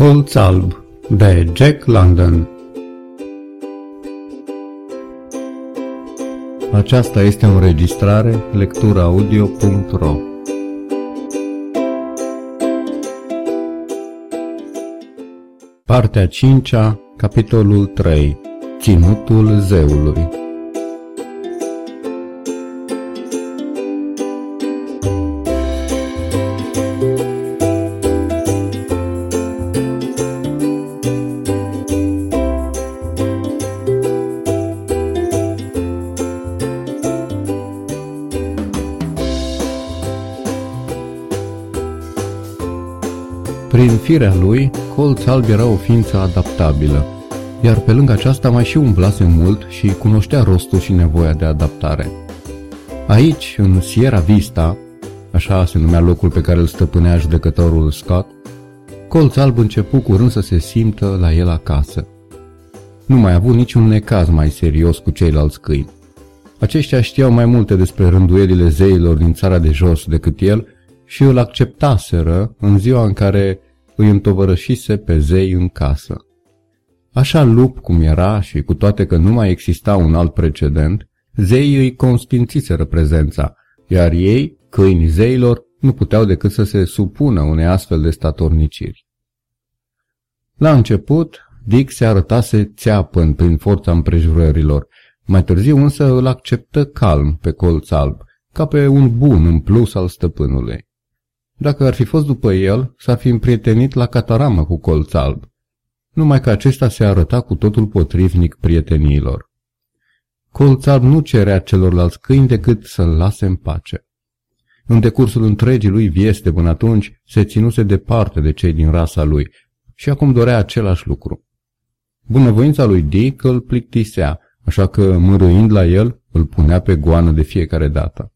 Colț alb de Jack London Aceasta este o înregistrare lecturaudio.ro Partea 5 capitolul 3 Ținutul zeului Prin firea lui, colț alb era o ființă adaptabilă, iar pe lângă aceasta mai și umblase mult și cunoștea rostul și nevoia de adaptare. Aici, în Sierra Vista, așa se numea locul pe care îl stăpânea judecătorul Scott, colț alb începu curând să se simtă la el acasă. Nu mai a avut niciun necaz mai serios cu ceilalți câini. Aceștia știau mai multe despre rânduielile zeilor din țara de jos decât el și îl acceptaseră în ziua în care îi întovărășise pe zei în casă. Așa lup cum era și cu toate că nu mai exista un alt precedent, zeii îi consfințiseră prezența, iar ei, câini zeilor, nu puteau decât să se supună unei astfel de statorniciri. La început, Dick se arătase țeapăn prin forța împrejurărilor, mai târziu însă îl acceptă calm pe colț alb, ca pe un bun în plus al stăpânului. Dacă ar fi fost după el, s-ar fi împrietenit la cataramă cu colț alb, numai că acesta se arăta cu totul potrivnic prieteniilor. Colț alb nu cerea celorlalți câini decât să-l lase în pace. În decursul întregii lui vieți de până atunci, se ținuse departe de cei din rasa lui și acum dorea același lucru. Bunăvoința lui Dick îl plictisea, așa că, mărâind la el, îl punea pe goană de fiecare dată.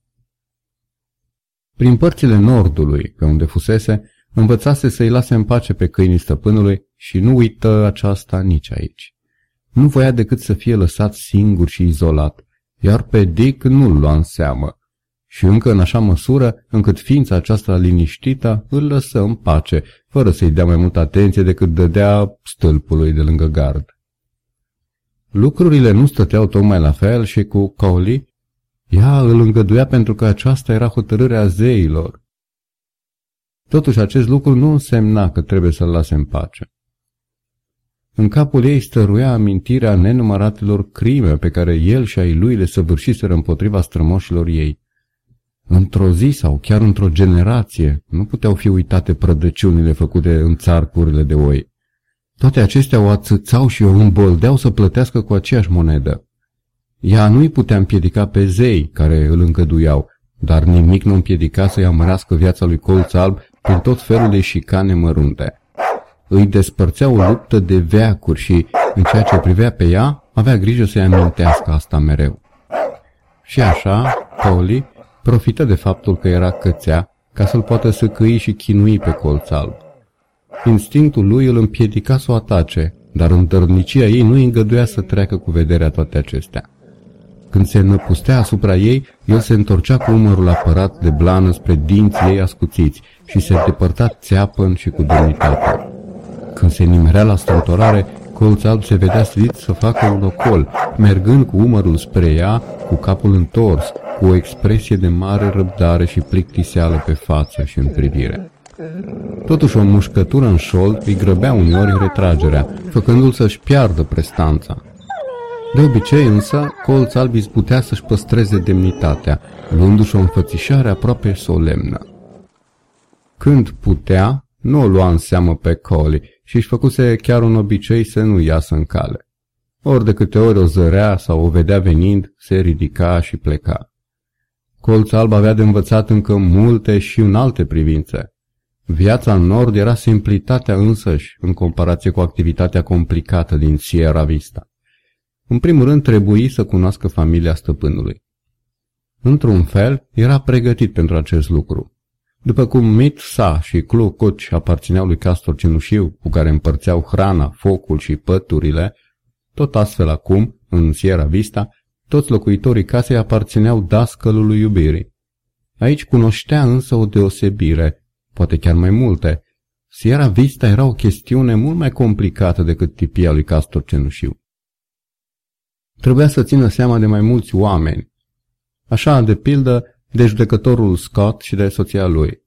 Prin părțile nordului, pe unde fusese, învățase să-i lase în pace pe câinii stăpânului și nu uită aceasta nici aici. Nu voia decât să fie lăsat singur și izolat, iar pe Dick nu-l lua în seamă. Și încă în așa măsură încât ființa aceasta liniștită îl lăsă în pace, fără să-i dea mai multă atenție decât dădea stâlpului de lângă gard. Lucrurile nu stăteau tocmai la fel și cu Cowley ea îl îngăduia pentru că aceasta era hotărârea zeilor. Totuși acest lucru nu însemna că trebuie să-l lase în pace. În capul ei stăruia amintirea nenumăratelor crime pe care el și ai lui le săvârșiseră împotriva strămoșilor ei. Într-o zi sau chiar într-o generație nu puteau fi uitate prădăciunile făcute în țarcurile de oi. Toate acestea o atâțau și o îmboldeau să plătească cu aceeași monedă. Ea nu-i putea împiedica pe zei care îl încăduiau, dar nimic nu împiedica să-i amărească viața lui Colț Alb prin tot felul de șicane mărunte. Îi despărțea o luptă de veacuri și, în ceea ce privea pe ea, avea grijă să-i amintească asta mereu. Și așa, Polly profită de faptul că era cățea ca să-l poată săcăi și chinui pe colț alb. Instinctul lui îl împiedica să o atace, dar îndărnicia ei nu îi îngăduia să treacă cu vederea toate acestea. Când se năpustea asupra ei, el se întorcea cu umărul apărat de blană spre dinții ei ascuțiți și se depărta țeapăn și cu demnitate. Când se nimerea la strâmtorare, colț alb se vedea silit să facă un ocol, mergând cu umărul spre ea, cu capul întors, cu o expresie de mare răbdare și plictiseală pe față și în privire. Totuși o mușcătură în șold îi grăbea uneori retragerea, făcându-l să-și piardă prestanța. De obicei însă, colț alb putea să-și păstreze demnitatea, luându-și o înfățișare aproape solemnă. Când putea, nu o lua în seamă pe Coli și își făcuse chiar un obicei să nu iasă în cale. Ori de câte ori o zărea sau o vedea venind, se ridica și pleca. Colț alb avea de învățat încă multe și în alte privințe. Viața în nord era simplitatea însăși în comparație cu activitatea complicată din Sierra Vista. În primul rând trebuie să cunoască familia stăpânului. Într-un fel, era pregătit pentru acest lucru. După cum Mit Sa și Clu Coci aparțineau lui Castor Cenușiu, cu care împărțeau hrana, focul și păturile, tot astfel acum, în Sierra Vista, toți locuitorii casei aparțineau dascălului iubirii. Aici cunoștea însă o deosebire, poate chiar mai multe. Sierra Vista era o chestiune mult mai complicată decât tipia lui Castor Cenușiu. Trebuia să țină seama de mai mulți oameni, așa de pildă de judecătorul Scott și de soția lui.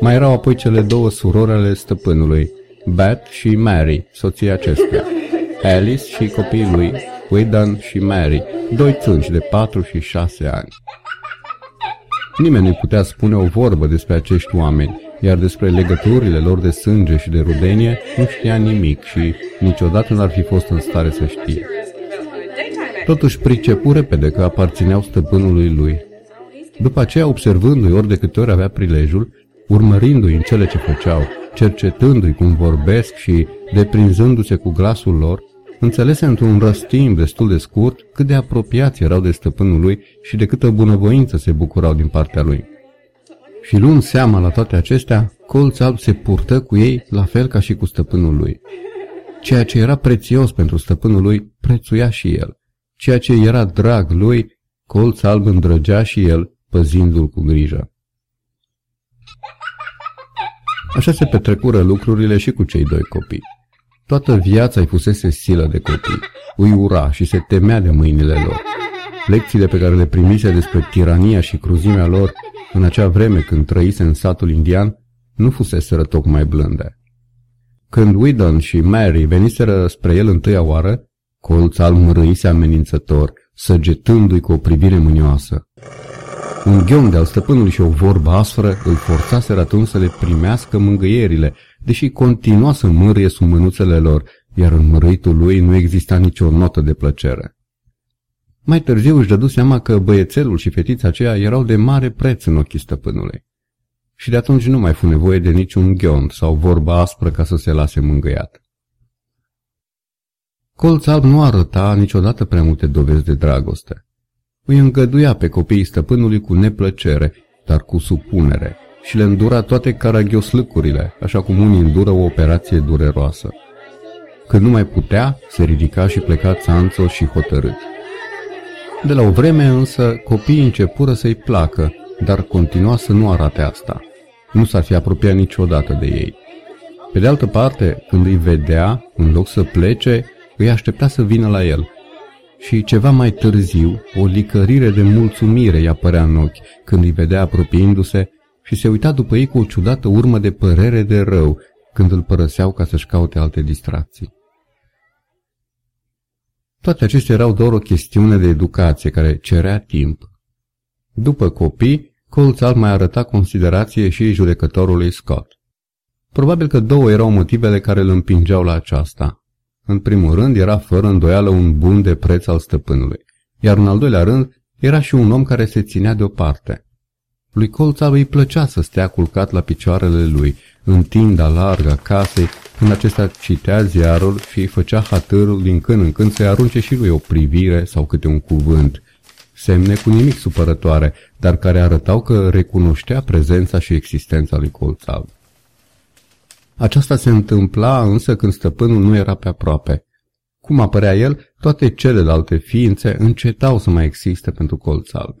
Mai erau apoi cele două surori ale stăpânului, Beth și Mary, soția acestuia, Alice și copiii lui, Whedon și Mary, doi țânci de patru și șase ani. Nimeni nu putea spune o vorbă despre acești oameni, iar despre legăturile lor de sânge și de rudenie nu știa nimic și niciodată n-ar fi fost în stare să știe. Totuși pricepu repede că aparțineau stăpânului lui. După aceea, observându-i ori de câte ori avea prilejul, urmărindu-i în cele ce făceau, cercetându-i cum vorbesc și deprinzându-se cu glasul lor, înțelese într-un răstimp destul de scurt cât de apropiați erau de stăpânul lui și de câtă bunăvoință se bucurau din partea lui. Și luând seama la toate acestea, colț alb se purtă cu ei la fel ca și cu stăpânul lui. Ceea ce era prețios pentru stăpânul lui, prețuia și el. Ceea ce era drag lui, colț alb îndrăgea și el, păzindu-l cu grijă. Așa se petrecură lucrurile și cu cei doi copii. Toată viața îi fusese silă de copii. Îi ura și se temea de mâinile lor. Lecțiile pe care le primise despre tirania și cruzimea lor în acea vreme când trăise în satul indian nu fuseseră tocmai blânde. Când Whedon și Mary veniseră spre el întâia oară, colț al mărâise amenințător, săgetându-i cu o privire mânioasă. Un ghion de-al stăpânului și o vorbă aspră îl forțaseră atunci să le primească mângâierile, deși continua să mârie sub mânuțele lor, iar în mărâitul lui nu exista nicio notă de plăcere. Mai târziu își dădu seama că băiețelul și fetița aceea erau de mare preț în ochii stăpânului. Și de atunci nu mai fu nevoie de niciun ghiont sau vorbă aspră ca să se lase mângâiat. Colț alb nu arăta niciodată prea multe dovezi de dragoste. Îi îngăduia pe copiii stăpânului cu neplăcere, dar cu supunere, și le îndura toate caragioslâcurile, așa cum unii îndură o operație dureroasă. Când nu mai putea, se ridica și pleca țanțo și hotărât. De la o vreme însă, copiii începură să-i placă, dar continua să nu arate asta. Nu s-ar fi apropiat niciodată de ei. Pe de altă parte, când îi vedea, în loc să plece, îi aștepta să vină la el. Și ceva mai târziu, o licărire de mulțumire îi apărea în ochi când îi vedea apropiindu-se și se uita după ei cu o ciudată urmă de părere de rău când îl părăseau ca să-și caute alte distracții. Toate acestea erau doar o chestiune de educație care cerea timp. După copii, colț alb mai arăta considerație și judecătorului Scott. Probabil că două erau motivele care îl împingeau la aceasta. În primul rând, era fără îndoială un bun de preț al stăpânului, iar în al doilea rând, era și un om care se ținea deoparte. Lui Colța îi plăcea să stea culcat la picioarele lui, în tinda largă a casei, când acesta citea ziarul și îi făcea hatărul din când în când să-i arunce și lui o privire sau câte un cuvânt. Semne cu nimic supărătoare, dar care arătau că recunoștea prezența și existența lui Colțal. Aceasta se întâmpla însă când stăpânul nu era pe aproape. Cum apărea el, toate celelalte ființe încetau să mai existe pentru colț alb.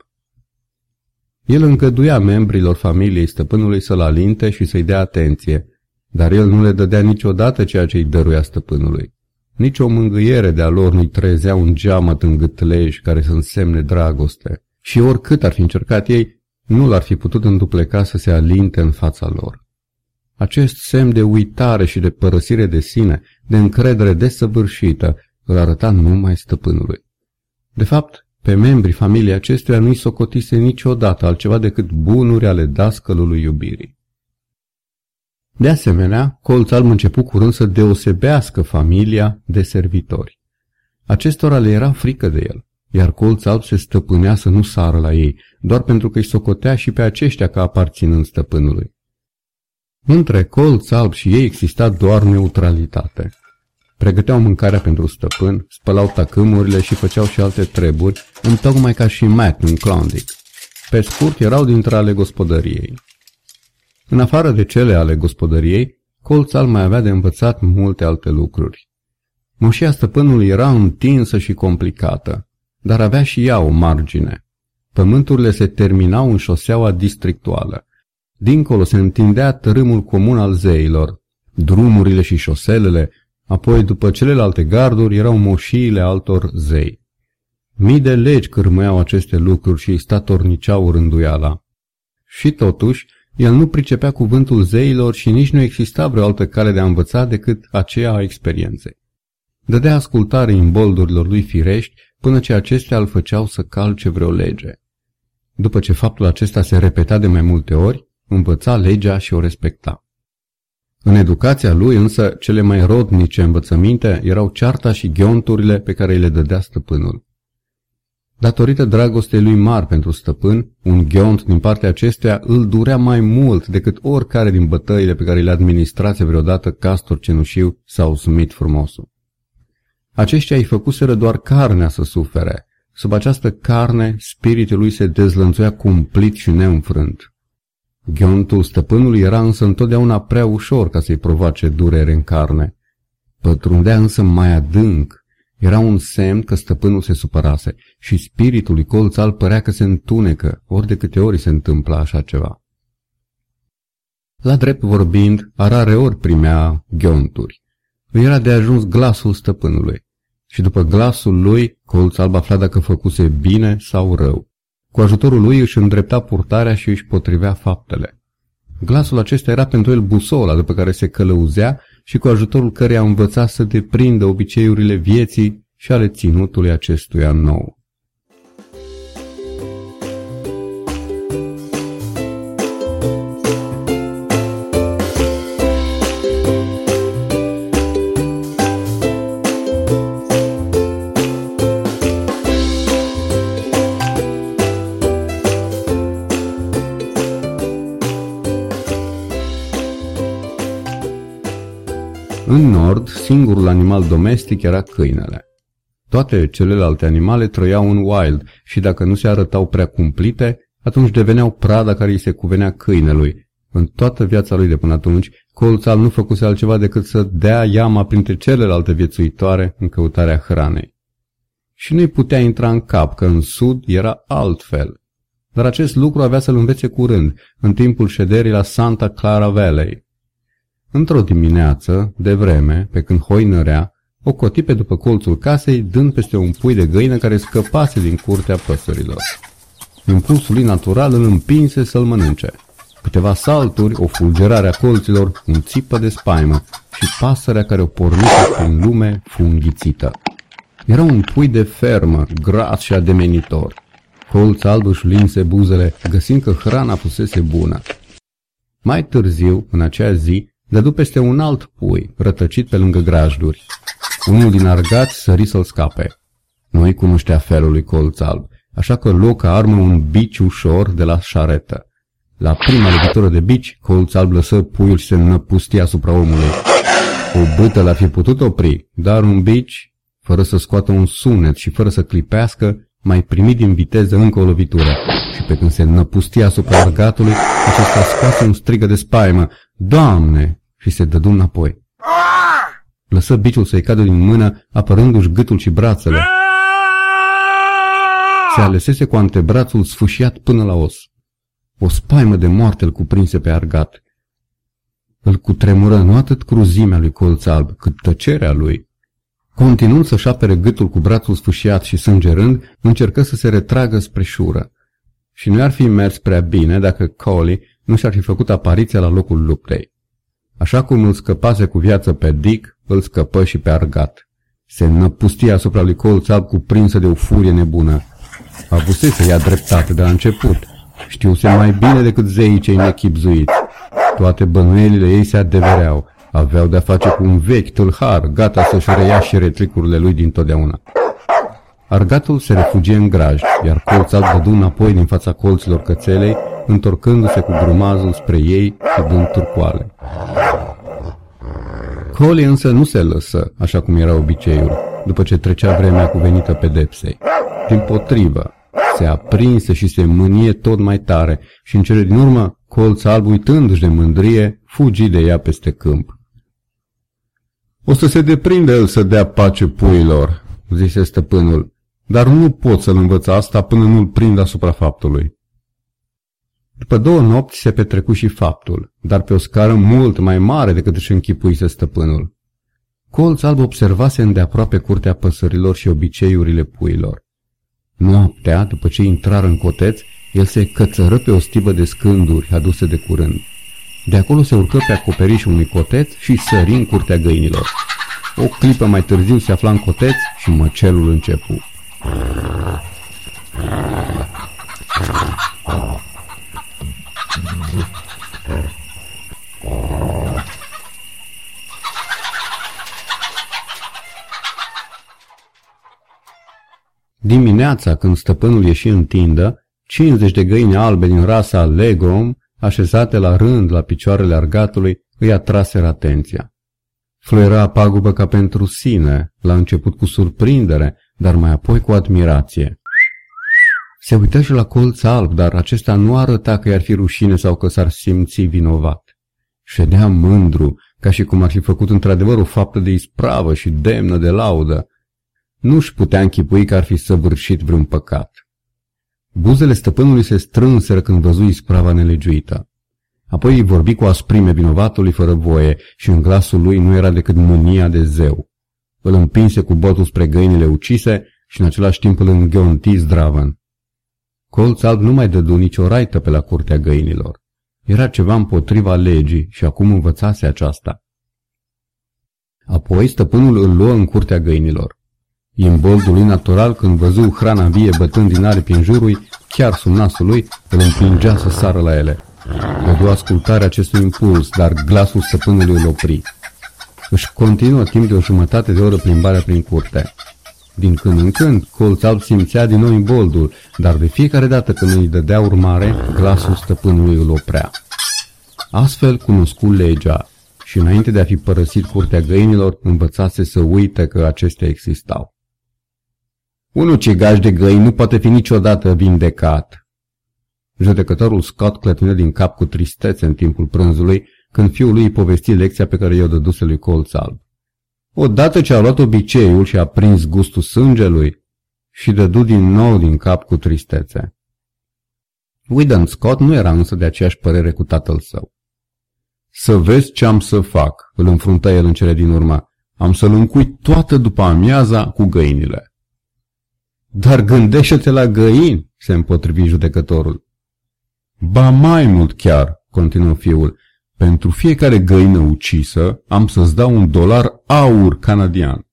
El îngăduia membrilor familiei stăpânului să-l alinte și să-i dea atenție, dar el nu le dădea niciodată ceea ce îi dăruia stăpânului. Nici o mângâiere de-a lor nu-i trezea un geamăt în gâtlej care să însemne dragoste. Și oricât ar fi încercat ei, nu l-ar fi putut îndupleca să se alinte în fața lor. Acest semn de uitare și de părăsire de sine, de încredere desăvârșită, îl arăta numai stăpânului. De fapt, pe membrii familiei acestuia nu-i socotise niciodată altceva decât bunuri ale dascălului iubirii. De asemenea, colț alb început curând să deosebească familia de servitori. Acestora le era frică de el, iar colț alb se stăpânea să nu sară la ei, doar pentru că îi socotea și pe aceștia ca aparținând stăpânului. Între colț alb și ei exista doar neutralitate. Pregăteau mâncarea pentru stăpân, spălau tacâmurile și făceau și alte treburi, întocmai ca și Matt în Klondike. Pe scurt, erau dintre ale gospodăriei. În afară de cele ale gospodăriei, colț alb mai avea de învățat multe alte lucruri. Moșia stăpânului era întinsă și complicată, dar avea și ea o margine. Pământurile se terminau în șoseaua districtuală, Dincolo se întindea tărâmul comun al zeilor, drumurile și șoselele, apoi după celelalte garduri erau moșiile altor zei. Mii de legi cârmăiau aceste lucruri și îi statorniceau rânduiala. Și totuși, el nu pricepea cuvântul zeilor și nici nu exista vreo altă cale de a învăța decât aceea a experienței. Dădea ascultare imboldurilor lui firești până ce acestea îl făceau să calce vreo lege. După ce faptul acesta se repeta de mai multe ori, învăța legea și o respecta. În educația lui însă, cele mai rodnice învățăminte erau cearta și ghionturile pe care îi le dădea stăpânul. Datorită dragostei lui mari pentru stăpân, un ghiont din partea acestuia îl durea mai mult decât oricare din bătăile pe care le administrase vreodată Castor Cenușiu sau Smith Frumosul. Aceștia îi făcuseră doar carnea să sufere. Sub această carne, spiritul lui se dezlănțuia cumplit și neînfrânt. Ghiontul stăpânului era însă întotdeauna prea ușor ca să-i provoace durere în carne. Pătrundea însă mai adânc. Era un semn că stăpânul se supărase și spiritul lui colț al părea că se întunecă, ori de câte ori se întâmpla așa ceva. La drept vorbind, a rare ori primea ghionturi. Îi era de ajuns glasul stăpânului și după glasul lui, colț alb afla dacă făcuse bine sau rău. Cu ajutorul lui își îndrepta purtarea și își potrivea faptele. Glasul acesta era pentru el busola după care se călăuzea și cu ajutorul căreia învăța să deprindă obiceiurile vieții și ale ținutului acestuia nou. Singurul animal domestic era câinele. Toate celelalte animale trăiau în wild și dacă nu se arătau prea cumplite, atunci deveneau prada care îi se cuvenea câinelui. În toată viața lui de până atunci, colțal nu făcuse altceva decât să dea iama printre celelalte viețuitoare în căutarea hranei. Și nu-i putea intra în cap că în sud era altfel. Dar acest lucru avea să-l învețe curând, în timpul șederii la Santa Clara Valley, Într-o dimineață, de vreme, pe când hoinărea, o coti pe după colțul casei, dând peste un pui de găină care scăpase din curtea păsărilor. Impulsul lui natural îl împinse să-l mănânce. Câteva salturi, o fulgerare a colților, un țipă de spaimă și pasărea care o pornise prin lume fu înghițită. Era un pui de fermă, gras și ademenitor. Colț alb își linse buzele, găsind că hrana fusese bună. Mai târziu, în acea zi, dădu peste un alt pui, rătăcit pe lângă grajduri. Unul din argați sări să-l scape. Nu-i cunoștea felul lui colț alb, așa că luă ca armă un bici ușor de la șaretă. La prima lovitură de bici, colț alb lăsă puiul și se năpusti asupra omului. O bâtă l-ar fi putut opri, dar un bici, fără să scoată un sunet și fără să clipească, mai primi din viteză încă o lovitură și pe când se năpustia asupra argatului, acesta scoase un strigă de spaimă. Doamne! și se dădu înapoi. Lăsă biciul să-i cadă din mână, apărându-și gâtul și brațele. Se alesese cu antebrațul sfâșiat până la os. O spaimă de moarte îl cuprinse pe argat. Îl cutremură nu atât cruzimea lui colț alb, cât tăcerea lui. Continuând să-și apere gâtul cu brațul sfâșiat și sângerând, încercă să se retragă spre șură. Și nu ar fi mers prea bine dacă Collie nu și-ar fi făcut apariția la locul luptei. Așa cum îl scăpase cu viață pe Dick, îl scăpă și pe Argat. Se năpustia asupra lui Colț alb cuprinsă de o furie nebună. Avuse să ia dreptate de la început. Știuse mai bine decât zeii cei nechipzuiți. Toate bănuielile ei se adevereau. Aveau de-a face cu un vechi tâlhar, gata să-și reia și retricurile lui dintotdeauna. Argatul se refugie în graj, iar colț alb dădu înapoi din fața colților cățelei, întorcându-se cu grumazul spre ei și dând turcoale. Collie însă nu se lăsă, așa cum era obiceiul, după ce trecea vremea cuvenită pedepsei. Din potrivă, se aprinse și se mânie tot mai tare și în cele din urmă, colț alb uitându-și de mândrie, fugi de ea peste câmp. O să se deprinde el să dea pace puilor, zise stăpânul, dar nu pot să-l învăț asta până nu-l prind asupra faptului. După două nopți se petrecu și faptul, dar pe o scară mult mai mare decât își închipuise stăpânul. Colț alb observase îndeaproape curtea păsărilor și obiceiurile puilor. Noaptea, după ce intrară în coteț, el se cățără pe o stibă de scânduri aduse de curând. De acolo se urcă pe acoperișul unui coteț și sări în curtea găinilor. O clipă mai târziu se afla în coteț și măcelul începu. Dimineața, când stăpânul ieși în tindă, 50 de găini albe din rasa Legom, așezate la rând la picioarele argatului, îi atraseră atenția. Fluiera pagubă ca pentru sine, la început cu surprindere, dar mai apoi cu admirație. Se uită și la colț alb, dar acesta nu arăta că i-ar fi rușine sau că s-ar simți vinovat. Ședea mândru, ca și cum ar fi făcut într-adevăr o faptă de ispravă și demnă de laudă. Nu-și putea închipui că ar fi săvârșit vreun păcat. Buzele stăpânului se strânseră când văzu isprava nelegiuită. Apoi îi vorbi cu asprime vinovatului fără voie și în glasul lui nu era decât mânia de zeu. Îl împinse cu botul spre găinile ucise și în același timp îl înghionti zdravăn. Colț alb nu mai dădu nicio raită pe la curtea găinilor. Era ceva împotriva legii și acum învățase aceasta. Apoi stăpânul îl luă în curtea găinilor. Imboldul lui natural, când văzu hrana vie bătând din aripi în jurul, chiar sub nasul lui, îl împingea să sară la ele. Dădu ascultarea acestui impuls, dar glasul stăpânului îl opri. Își continuă timp de o jumătate de oră plimbarea prin curte. Din când în când, colț alb simțea din nou imboldul, dar de fiecare dată când îi dădea urmare, glasul stăpânului îl oprea. Astfel cunoscu legea și înainte de a fi părăsit curtea găinilor, învățase să uite că acestea existau. Un ucigaș de găini nu poate fi niciodată vindecat. Judecătorul Scott clătină din cap cu tristețe în timpul prânzului, când fiul lui povesti lecția pe care i-o dăduse lui Colț Alb. Odată ce a luat obiceiul și a prins gustul sângelui, și dădu din nou din cap cu tristețe. Whedon Scott nu era însă de aceeași părere cu tatăl său. Să vezi ce am să fac, îl înfruntă el în cele din urmă. Am să-l încui toată după amiaza cu găinile. Dar gândește-te la găini, se împotrivi judecătorul. Ba mai mult chiar, continuă fiul, pentru fiecare găină ucisă am să-ți dau un dolar aur canadian.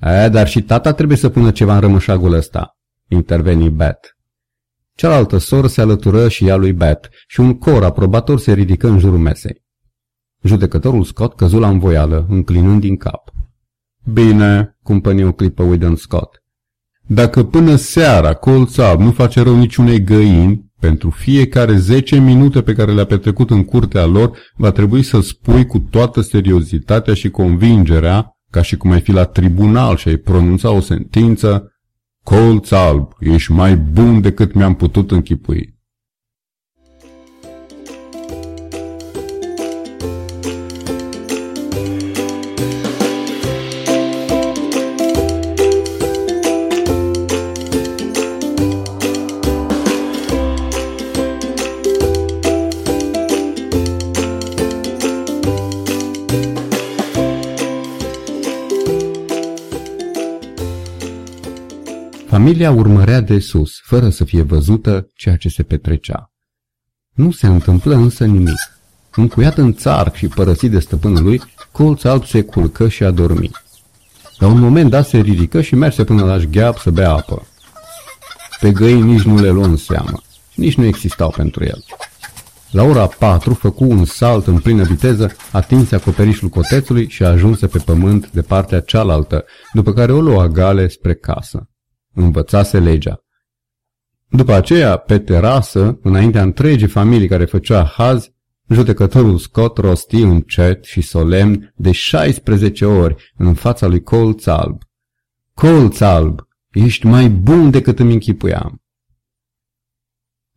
E, dar și tata trebuie să pună ceva în rămășagul ăsta, interveni Bet. Cealaltă soră se alătură și ea lui Bet și un cor aprobator se ridică în jurul mesei. Judecătorul Scott căzu la învoială, înclinând din cap. Bine, cumpăni o clipă Whedon Scott. Dacă până seara colța nu face rău niciunei găini, pentru fiecare 10 minute pe care le-a petrecut în curtea lor, va trebui să spui cu toată seriozitatea și convingerea, ca și cum ai fi la tribunal și ai pronunța o sentință, Colț alb, ești mai bun decât mi-am putut închipui. Familia urmărea de sus, fără să fie văzută ceea ce se petrecea. Nu se întâmplă însă nimic. Încuiat în țarc și părăsit de stăpânul lui, colț alb se culcă și a dormit. La un moment dat se ridică și merse până la șgheap să bea apă. Pe găini nici nu le luă în seamă, nici nu existau pentru el. La ora patru făcu un salt în plină viteză, atinse acoperișul cotețului și ajunse pe pământ de partea cealaltă, după care o lua gale spre casă învățase legea. După aceea, pe terasă, înaintea întregii familii care făcea haz, judecătorul Scott rosti încet și solemn de 16 ori în fața lui Colț Alb. Colț Alb, ești mai bun decât îmi închipuiam.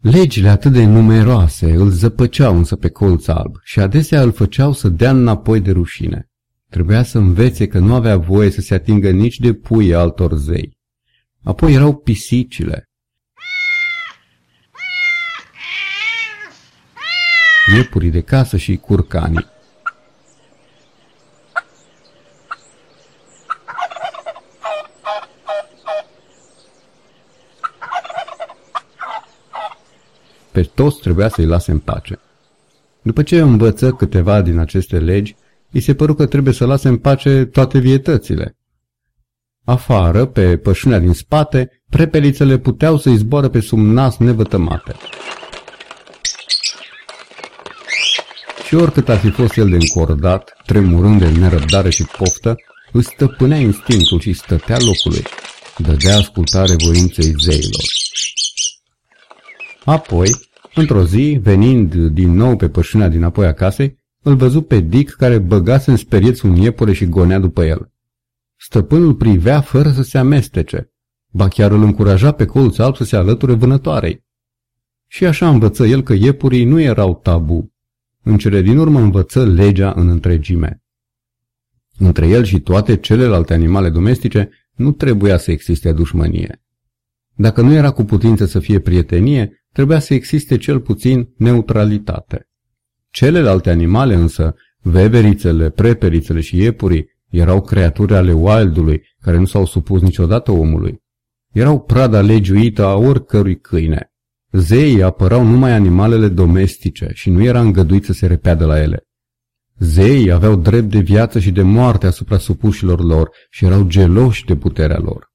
Legile atât de numeroase îl zăpăceau însă pe colț alb și adesea îl făceau să dea înapoi de rușine. Trebuia să învețe că nu avea voie să se atingă nici de pui altor zei. Apoi erau pisicile. iepurii de casă și curcanii. Pe toți trebuia să-i lase în pace. După ce învăță câteva din aceste legi, îi se păru că trebuie să lase în pace toate vietățile. Afară, pe pășunea din spate, prepelițele puteau să-i zboară pe sub nas nevătămate. Și oricât ar fi fost el de încordat, tremurând de nerăbdare și poftă, își stăpânea instinctul și stătea locului. Dădea ascultare voinței zeilor. Apoi, într-o zi, venind din nou pe pășunea dinapoi a casei, îl văzu pe Dick care băgase în sperieț un iepure și gonea după el. Stăpânul privea fără să se amestece, ba chiar îl încuraja pe colț alb să se alăture vânătoarei. Și așa învăță el că iepurii nu erau tabu. În cele din urmă învăță legea în întregime. Între el și toate celelalte animale domestice nu trebuia să existe dușmănie. Dacă nu era cu putință să fie prietenie, trebuia să existe cel puțin neutralitate. Celelalte animale însă, veverițele, preperițele și iepurii, erau creaturi ale wildului, care nu s-au supus niciodată omului. Erau prada legiuită a oricărui câine. Zeii apărau numai animalele domestice și nu era îngăduit să se repeadă la ele. Zeii aveau drept de viață și de moarte asupra supușilor lor și erau geloși de puterea lor.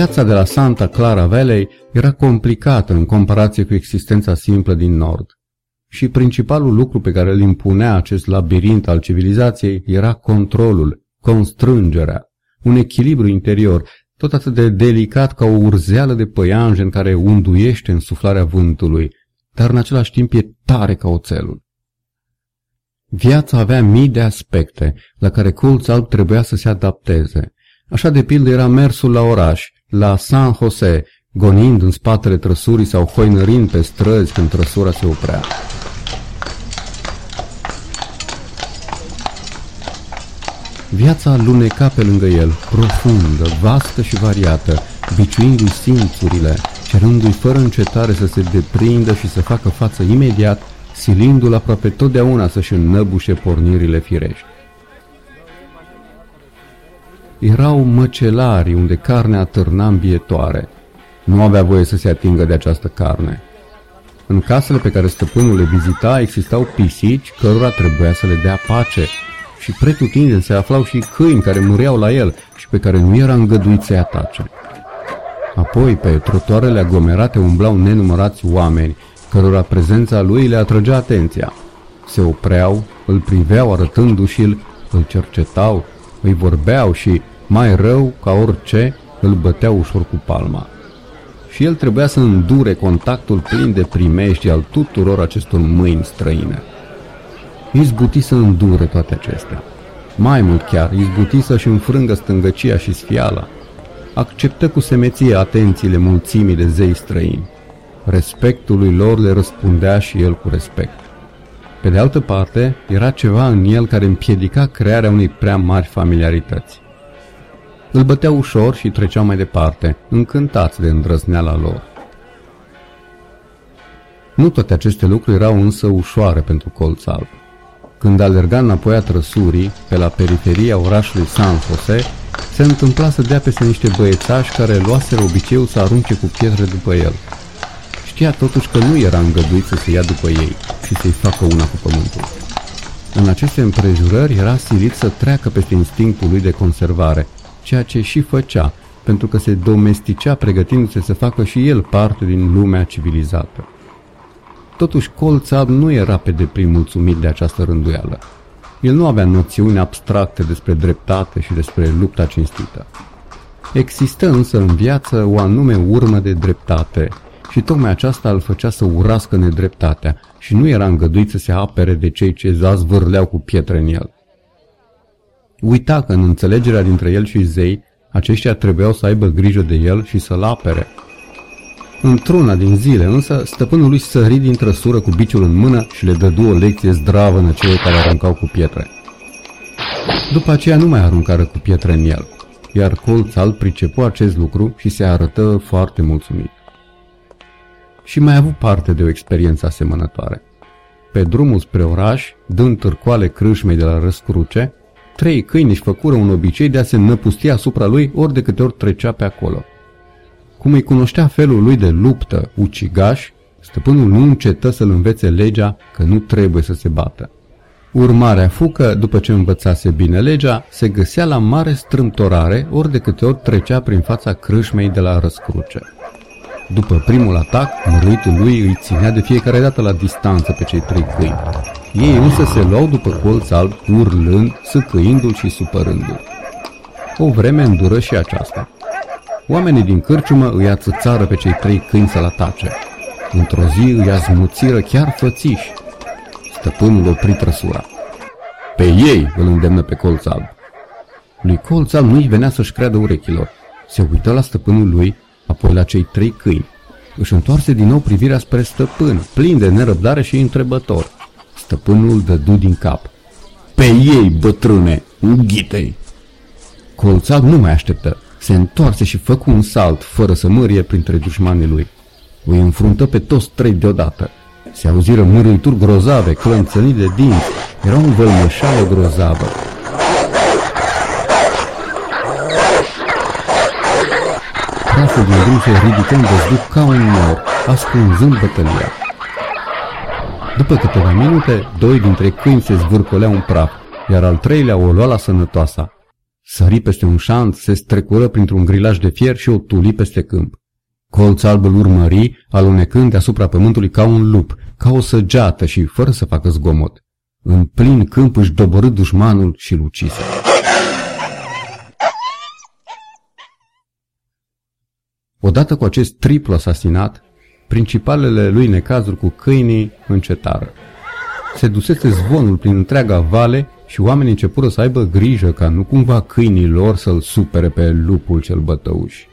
Viața de la Santa Clara Valley era complicată în comparație cu existența simplă din nord. Și principalul lucru pe care îl impunea acest labirint al civilizației era controlul, constrângerea, un echilibru interior, tot atât de delicat ca o urzeală de păianjen care unduiește în suflarea vântului, dar în același timp e tare ca oțelul. Viața avea mii de aspecte la care colț alb trebuia să se adapteze. Așa de pildă era mersul la oraș, la San Jose, gonind în spatele trăsurii sau hoinărind pe străzi când trăsura se oprea. Viața luneca pe lângă el, profundă, vastă și variată, biciuindu-i simțurile, cerându-i fără încetare să se deprindă și să facă față imediat, silindu-l aproape totdeauna să-și înnăbușe pornirile firești. Erau măcelari unde carnea târna îmbietoare. Nu avea voie să se atingă de această carne. În casele pe care stăpânul le vizita existau pisici cărora trebuia să le dea pace și pretutindeni se aflau și câini care mureau la el și pe care nu era îngăduit să-i atace. Apoi, pe trotuarele aglomerate umblau nenumărați oameni, cărora prezența lui le atrăgea atenția. Se opreau, îl priveau arătându-și-l, îl cercetau, îi vorbeau și, mai rău ca orice, îl bătea ușor cu palma. Și el trebuia să îndure contactul plin de primești al tuturor acestor mâini străine. Izbuti să îndure toate acestea. Mai mult chiar, izbuti să-și înfrângă stângăcia și sfiala. Acceptă cu semeție atențiile mulțimii de zei străini. Respectului lor le răspundea și el cu respect. Pe de altă parte, era ceva în el care împiedica crearea unei prea mari familiarități. Îl băteau ușor și treceau mai departe, încântați de îndrăzneala lor. Nu toate aceste lucruri erau însă ușoare pentru colț alb. Când alerga înapoi a trăsurii, pe la periferia orașului San Jose, se întâmpla să dea peste niște băiețași care luaseră obiceiul să arunce cu pietre după el. Știa totuși că nu era îngăduit să se ia după ei și să-i facă una cu pământul. În aceste împrejurări era silit să treacă peste instinctul lui de conservare ceea ce și făcea, pentru că se domesticea pregătindu-se să facă și el parte din lumea civilizată. Totuși, Colțab nu era pe deplin mulțumit de această rânduială. El nu avea noțiuni abstracte despre dreptate și despre lupta cinstită. Există însă în viață o anume urmă de dreptate și tocmai aceasta îl făcea să urască nedreptatea și nu era îngăduit să se apere de cei ce zazvârleau cu pietre în el. Uita că în înțelegerea dintre el și zei Aceștia trebuiau să aibă grijă de el și să-l apere. Într-una din zile însă, stăpânul lui sări din trăsură cu biciul în mână și le dădu o lecție zdravă celor care aruncau cu pietre. După aceea nu mai aruncară cu pietre în el, iar colț al pricepu acest lucru și se arătă foarte mulțumit. Și mai a avut parte de o experiență asemănătoare. Pe drumul spre oraș, dând târcoale crâșmei de la răscruce, trei câini își făcură un obicei de a se năpustia asupra lui ori de câte ori trecea pe acolo. Cum îi cunoștea felul lui de luptă, ucigaș, stăpânul nu încetă să-l învețe legea că nu trebuie să se bată. Urmarea fucă, după ce învățase bine legea, se găsea la mare strâmtorare ori de câte ori trecea prin fața crâșmei de la răscruce. După primul atac, măruitul lui îi ținea de fiecare dată la distanță pe cei trei câini. Ei însă se luau după colț alb, urlând, sâcăindu-l și supărându-l. O vreme îndură și aceasta. Oamenii din cârciumă îi ațățară pe cei trei câini să-l atace. Într-o zi îi azmuțiră chiar fățiși. Stăpânul opri trăsura. Pe ei îl îndemnă pe colț alb. Lui colț alb nu-i venea să-și creadă urechilor. Se uită la stăpânul lui, apoi la cei trei câini. Își întoarse din nou privirea spre stăpân, plin de nerăbdare și întrebător. Stăpânul dădu din cap. Pe ei, bătrâne, ughitei! Colțag nu mai așteptă. Se întoarse și făcu un salt, fără să mârie printre dușmanii lui. Îi înfruntă pe toți trei deodată. Se auziră mârâituri grozave, clănțănii de dinți. Era un vălmășală grozavă. Praful din drum se ridică în văzduc ca un mor, ascunzând bătălia. După câteva minute, doi dintre câini se zvârcoleau în praf, iar al treilea o lua la sănătoasa. Sări peste un șanț, se strecură printr-un grilaj de fier și o tuli peste câmp. Colț alb îl urmări, alunecând deasupra pământului ca un lup, ca o săgeată și fără să facă zgomot. În plin câmp își doborâ dușmanul și l ucise. Odată cu acest triplu asasinat, principalele lui necazuri cu câinii încetară. Se dusese zvonul prin întreaga vale și oamenii începură să aibă grijă ca nu cumva câinii lor să-l supere pe lupul cel bătăuș.